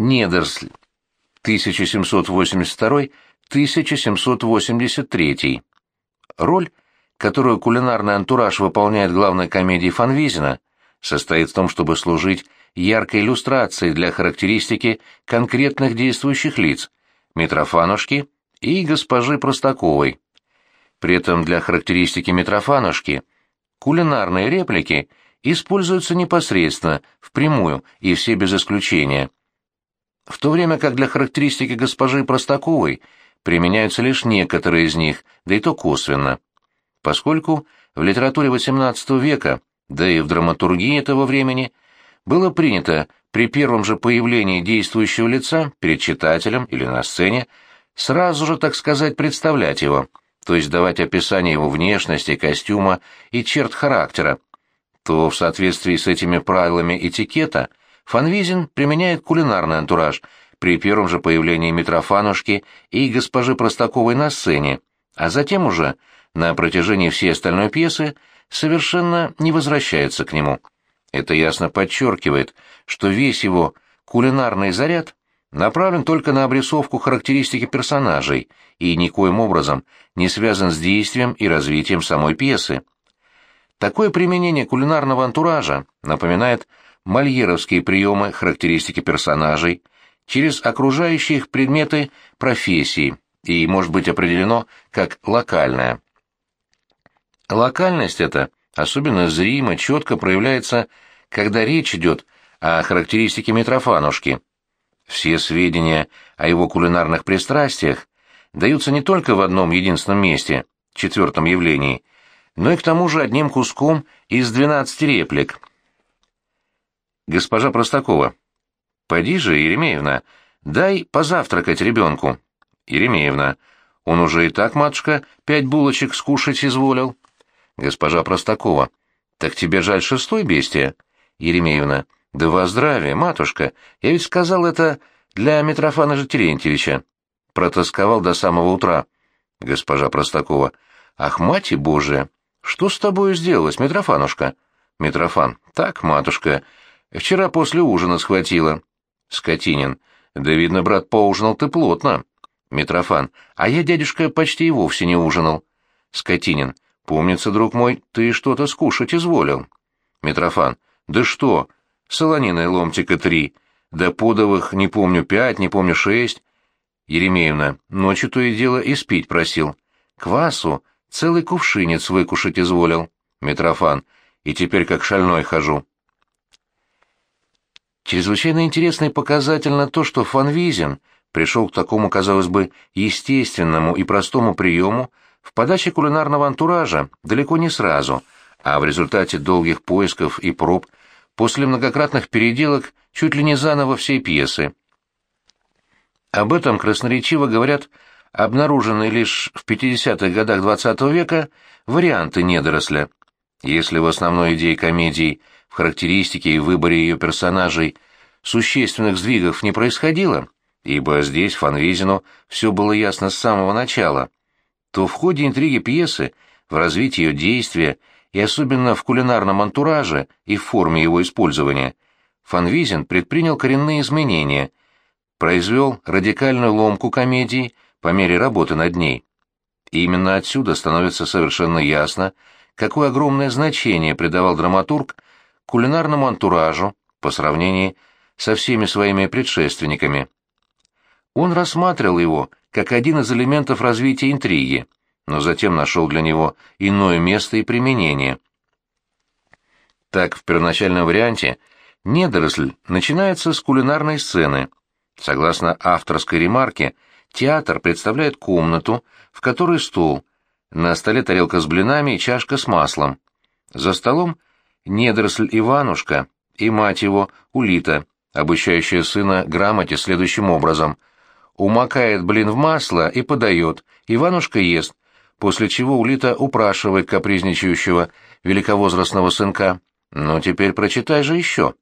Недерсль, 1782-1783. Роль, которую кулинарный антураж выполняет главной комедии Фанвизина, состоит в том, чтобы служить яркой иллюстрацией для характеристики конкретных действующих лиц – Митрофанушки и госпожи Простаковой. При этом для характеристики Митрофанушки кулинарные реплики используются непосредственно, впрямую и все без исключения – в то время как для характеристики госпожи Простаковой применяются лишь некоторые из них, да и то косвенно. Поскольку в литературе XVIII века, да и в драматургии этого времени, было принято при первом же появлении действующего лица перед читателем или на сцене сразу же, так сказать, представлять его, то есть давать описание его внешности, костюма и черт характера, то в соответствии с этими правилами этикета – Фанвизин применяет кулинарный антураж при первом же появлении Митрофанушки и госпожи Простаковой на сцене, а затем уже на протяжении всей остальной пьесы совершенно не возвращается к нему. Это ясно подчеркивает, что весь его кулинарный заряд направлен только на обрисовку характеристики персонажей и никоим образом не связан с действием и развитием самой пьесы. Такое применение кулинарного антуража напоминает мольеровские приемы характеристики персонажей через окружающие их предметы профессии и может быть определено как локальное. Локальность эта особенно зримо, четко проявляется, когда речь идет о характеристике Митрофанушки. Все сведения о его кулинарных пристрастиях даются не только в одном единственном месте, четвертом явлении, но и к тому же одним куском из двенадцати реплик, Госпожа Простакова. Поди же, Еремеевна, дай позавтракать ребенку. Еремеевна. Он уже и так, матушка, пять булочек скушать изволил. Госпожа Простакова. Так тебе жаль шестой бестия? Еремеевна. Да во здравие, матушка. Я ведь сказал это для Митрофана же Терентьевича. Протасковал до самого утра. Госпожа Простакова. Ах, мать Божия! Что с тобою сделалось, Митрофанушка? Митрофан. Так, матушка, Вчера после ужина схватила. Скотинин. Да видно, брат, поужинал ты плотно. Митрофан. А я, дядюшка, почти и вовсе не ужинал. Скотинин. Помнится, друг мой, ты что-то скушать изволил. Митрофан. Да что? Солонина ломтика три. Да подовых, не помню, пять, не помню, шесть. Еремеевна. Ночью то и дело и спить просил. Квасу целый кувшинец выкушать изволил. Митрофан. И теперь как шальной хожу. Чрезвычайно интересно и показательно то, что Фанвизин пришел к такому, казалось бы, естественному и простому приему в подаче кулинарного антуража далеко не сразу, а в результате долгих поисков и проб после многократных переделок чуть ли не заново всей пьесы. Об этом красноречиво говорят обнаруженные лишь в 50-х годах XX -го века варианты недоросля. Если в основной идее комедии – в характеристике и выборе ее персонажей существенных сдвигов не происходило, ибо здесь Фанвизину все было ясно с самого начала, то в ходе интриги пьесы, в развитии ее действия и особенно в кулинарном антураже и форме его использования, Фанвизин предпринял коренные изменения, произвел радикальную ломку комедии по мере работы над ней. И именно отсюда становится совершенно ясно, какое огромное значение придавал драматург кулинарному антуражу по сравнению со всеми своими предшественниками. Он рассматривал его как один из элементов развития интриги, но затем нашел для него иное место и применение. Так, в первоначальном варианте недоросль начинается с кулинарной сцены. Согласно авторской ремарке, театр представляет комнату, в которой стул, на столе тарелка с блинами и чашка с маслом. За столом – недоросль Иванушка и мать его, Улита, обучающая сына грамоте следующим образом. Умакает блин в масло и подает, Иванушка ест, после чего Улита упрашивает капризничающего великовозрастного сынка. «Ну, теперь прочитай же еще».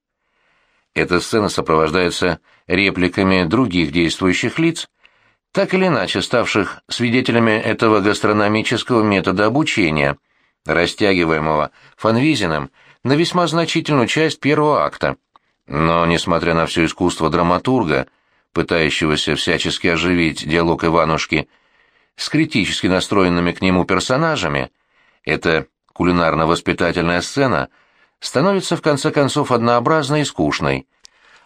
Эта сцена сопровождается репликами других действующих лиц, так или иначе ставших свидетелями этого гастрономического метода обучения, растягиваемого Фанвизиным на весьма значительную часть первого акта. Но, несмотря на все искусство драматурга, пытающегося всячески оживить диалог Иванушки с критически настроенными к нему персонажами, эта кулинарно-воспитательная сцена становится в конце концов однообразной и скучной.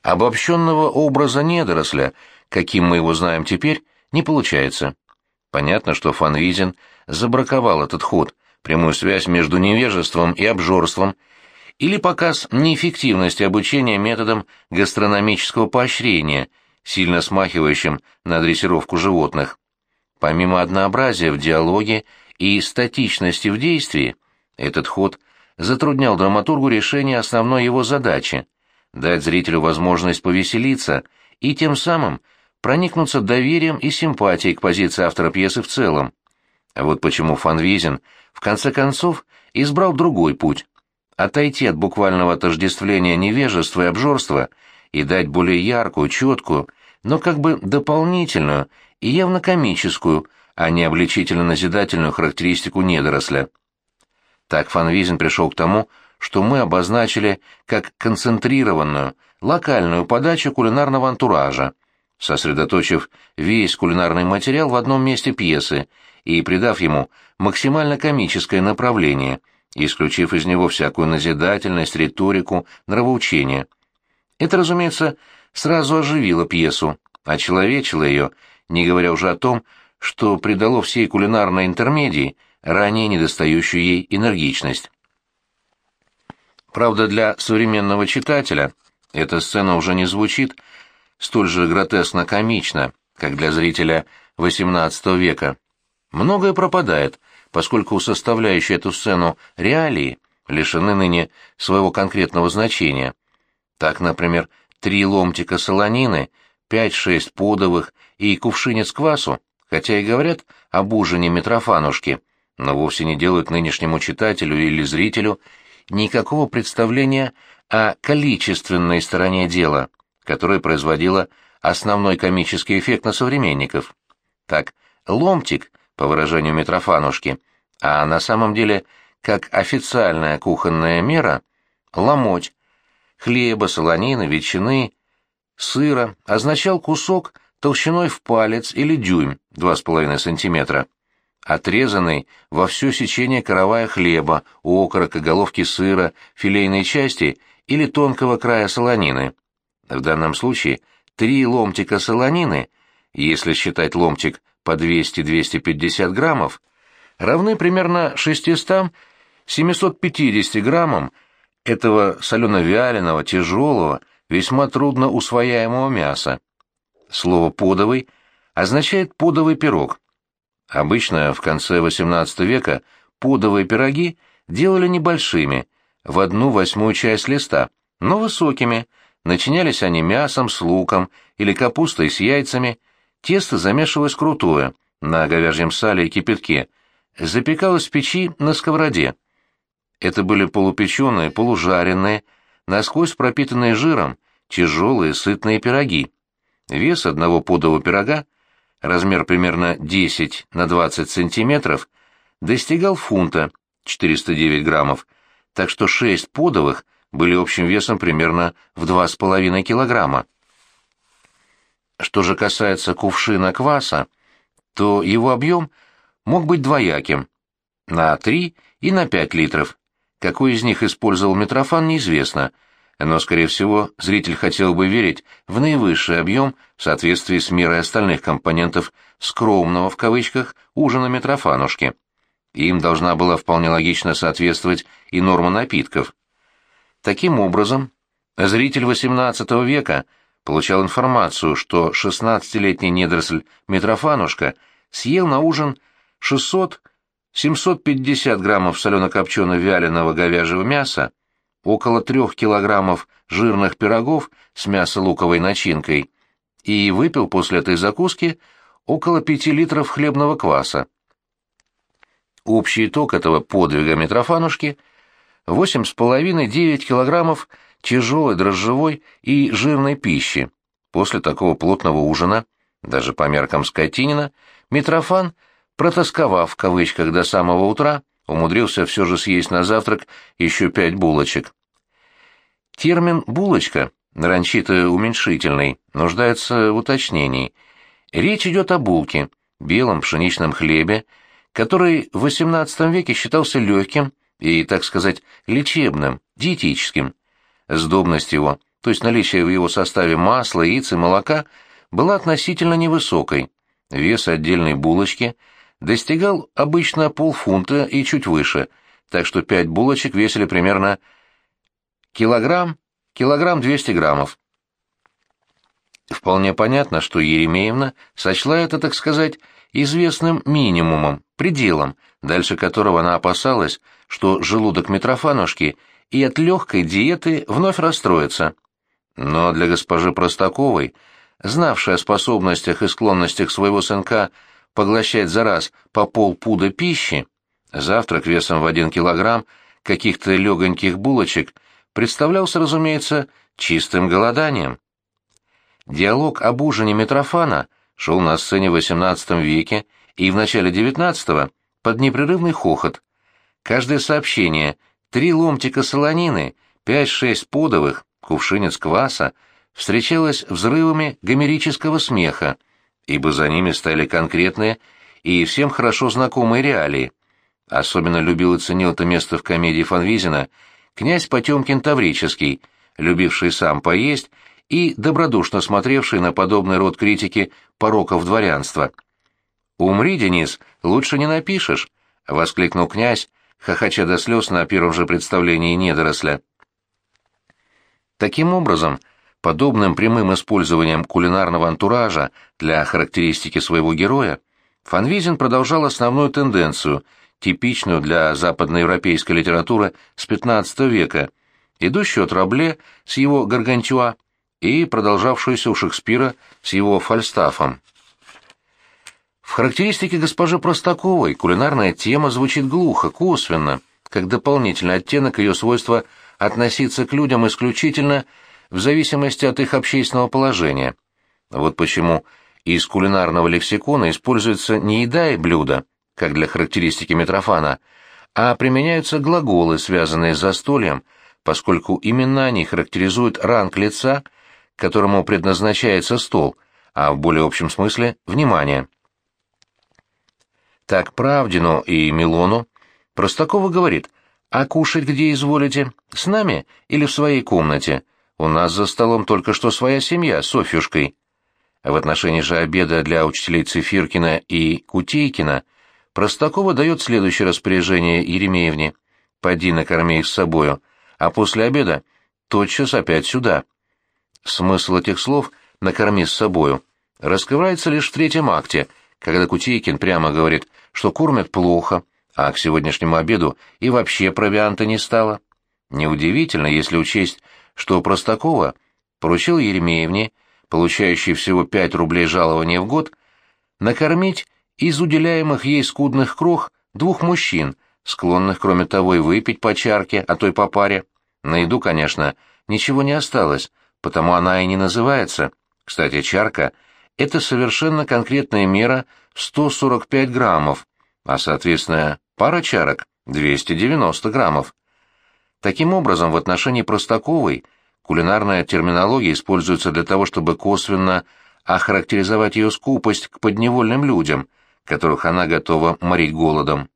Обобщенного образа недоросля, каким мы его знаем теперь, не получается. Понятно, что Фанвизин забраковал этот ход, прямую связь между невежеством и обжорством, или показ неэффективности обучения методом гастрономического поощрения, сильно смахивающим на дрессировку животных. Помимо однообразия в диалоге и статичности в действии, этот ход затруднял драматургу решение основной его задачи – дать зрителю возможность повеселиться и тем самым проникнуться доверием и симпатией к позиции автора пьесы в целом. А вот почему Фанвизин в конце концов избрал другой путь – отойти от буквального отождествления невежества и обжорства и дать более яркую, четкую, но как бы дополнительную и явно комическую, а не обличительно-назидательную характеристику недоросля. Так Фанвизин пришел к тому, что мы обозначили как концентрированную, локальную подачу кулинарного антуража, сосредоточив весь кулинарный материал в одном месте пьесы и придав ему максимально комическое направление, исключив из него всякую назидательность, риторику, нравоучение. Это, разумеется, сразу оживило пьесу, очеловечило ее, не говоря уже о том, что придало всей кулинарной интермедии ранее недостающую ей энергичность. Правда, для современного читателя эта сцена уже не звучит столь же гротескно-комично, как для зрителя XVIII века. Многое пропадает, поскольку составляющие эту сцену реалии лишены ныне своего конкретного значения. Так, например, три ломтика солонины, пять-шесть подовых и кувшинец квасу, хотя и говорят об ужине Митрофанушки, но вовсе не делают нынешнему читателю или зрителю никакого представления о количественной стороне дела – которое производило основной комический эффект на современников. Так, ломтик, по выражению Митрофанушки, а на самом деле, как официальная кухонная мера, ломоть, хлеба, солонины, ветчины, сыра означал кусок толщиной в палец или дюйм, 2,5 см, отрезанный во все сечение каравая хлеба, окорока, головки сыра, филейной части или тонкого края солонины. В данном случае три ломтика солонины, если считать ломтик по 200-250 граммов, равны примерно 600-750 граммам этого солено-вяленого, тяжелого, весьма трудно усвояемого мяса. Слово «подовый» означает «подовый пирог». Обычно в конце XVIII века подовые пироги делали небольшими, в одну восьмую часть листа, но высокими – Начинялись они мясом с луком или капустой с яйцами, тесто замешивалось крутое, на говяжьем сале и кипятке, запекалось в печи на сковороде. Это были полупеченые, полужаренные, насквозь пропитанные жиром, тяжелые сытные пироги. Вес одного подового пирога, размер примерно 10 на 20 сантиметров, достигал фунта, 409 граммов, так что шесть подовых были общим весом примерно в 2,5 килограмма. Что же касается кувшина кваса, то его объем мог быть двояким – на 3 и на 5 литров. Какой из них использовал Митрофан, неизвестно, но, скорее всего, зритель хотел бы верить в наивысший объем в соответствии с мерой остальных компонентов «скромного» в кавычках ужина Митрофанушки. Им должна была вполне логично соответствовать и норма напитков – Таким образом, зритель XVIII века получал информацию, что 16-летний недоросль Митрофанушка съел на ужин 600-750 граммов солено-копчено-вяленого говяжьего мяса, около 3 килограммов жирных пирогов с мясо-луковой начинкой и выпил после этой закуски около 5 литров хлебного кваса. Общий итог этого подвига Митрофанушки – 8,5-9 килограммов тяжелой дрожжевой и жирной пищи. После такого плотного ужина, даже по меркам скотинина, Митрофан, протасковав в кавычках до самого утра, умудрился все же съесть на завтрак еще пять булочек. Термин «булочка» нарочито уменьшительный, нуждается в уточнении. Речь идет о булке, белом пшеничном хлебе, который в XVIII веке считался легким и, так сказать, лечебным, диетическим. Сдобность его, то есть наличие в его составе масла, яиц и молока, была относительно невысокой. Вес отдельной булочки достигал обычно полфунта и чуть выше, так что пять булочек весили примерно килограмм, килограмм 200 граммов. Вполне понятно, что Еремеевна сочла это, так сказать, известным минимумом, пределом, дальше которого она опасалась, что желудок Митрофанушки и от легкой диеты вновь расстроится. Но для госпожи Простаковой, знавшей о способностях и склонностях своего сынка поглощать за раз по полпуда пищи, завтрак весом в один килограмм каких-то легоньких булочек представлялся, разумеется, чистым голоданием. Диалог об ужине Митрофана шел на сцене в XVIII веке и в начале XIX под непрерывный хохот. Каждое сообщение, три ломтика солонины, пять-шесть подовых, кувшинец кваса, встречалось взрывами гомерического смеха, ибо за ними стояли конкретные и всем хорошо знакомые реалии. Особенно любил и ценил это место в комедии Фанвизина князь Потемкин Таврический, любивший сам поесть и добродушно смотревший на подобный род критики пороков дворянства. «Умри, Денис, лучше не напишешь», — воскликнул князь, хохоча до слез на первом же представлении недоросля. Таким образом, подобным прямым использованием кулинарного антуража для характеристики своего героя, Фанвизин продолжал основную тенденцию, типичную для западноевропейской литературы с XV века, идущую от Рабле с его Гаргантюа и продолжавшуюся у Шекспира с его Фальстафом. В характеристике госпожи Простаковой кулинарная тема звучит глухо, косвенно, как дополнительный оттенок ее свойства относиться к людям исключительно в зависимости от их общественного положения. Вот почему из кулинарного лексикона используется не еда и блюдо, как для характеристики Митрофана, а применяются глаголы, связанные с застольем, поскольку именно они характеризуют ранг лица – которому предназначается стол, а в более общем смысле – внимание. Так Правдину и Милону Простакова говорит, «А кушать где изволите? С нами или в своей комнате? У нас за столом только что своя семья с Софьюшкой». В отношении же обеда для учителей Цифиркина и Кутейкина Простакова дает следующее распоряжение Еремеевне. «Поди накорми их с собою, а после обеда тотчас опять сюда». Смысл этих слов «накорми с собою» раскрывается лишь в третьем акте, когда Кутейкин прямо говорит, что кормят плохо, а к сегодняшнему обеду и вообще провианта не стало. Неудивительно, если учесть, что Простакова поручил Еремеевне, получающей всего 5 рублей жалования в год, накормить из уделяемых ей скудных крох двух мужчин, склонных, кроме того, и выпить по чарке, а то и по паре. На еду, конечно, ничего не осталось, потому она и не называется. Кстати, чарка — это совершенно конкретная мера 145 граммов, а, соответственно, пара чарок — 290 граммов. Таким образом, в отношении Простаковой кулинарная терминология используется для того, чтобы косвенно охарактеризовать ее скупость к подневольным людям, которых она готова морить голодом.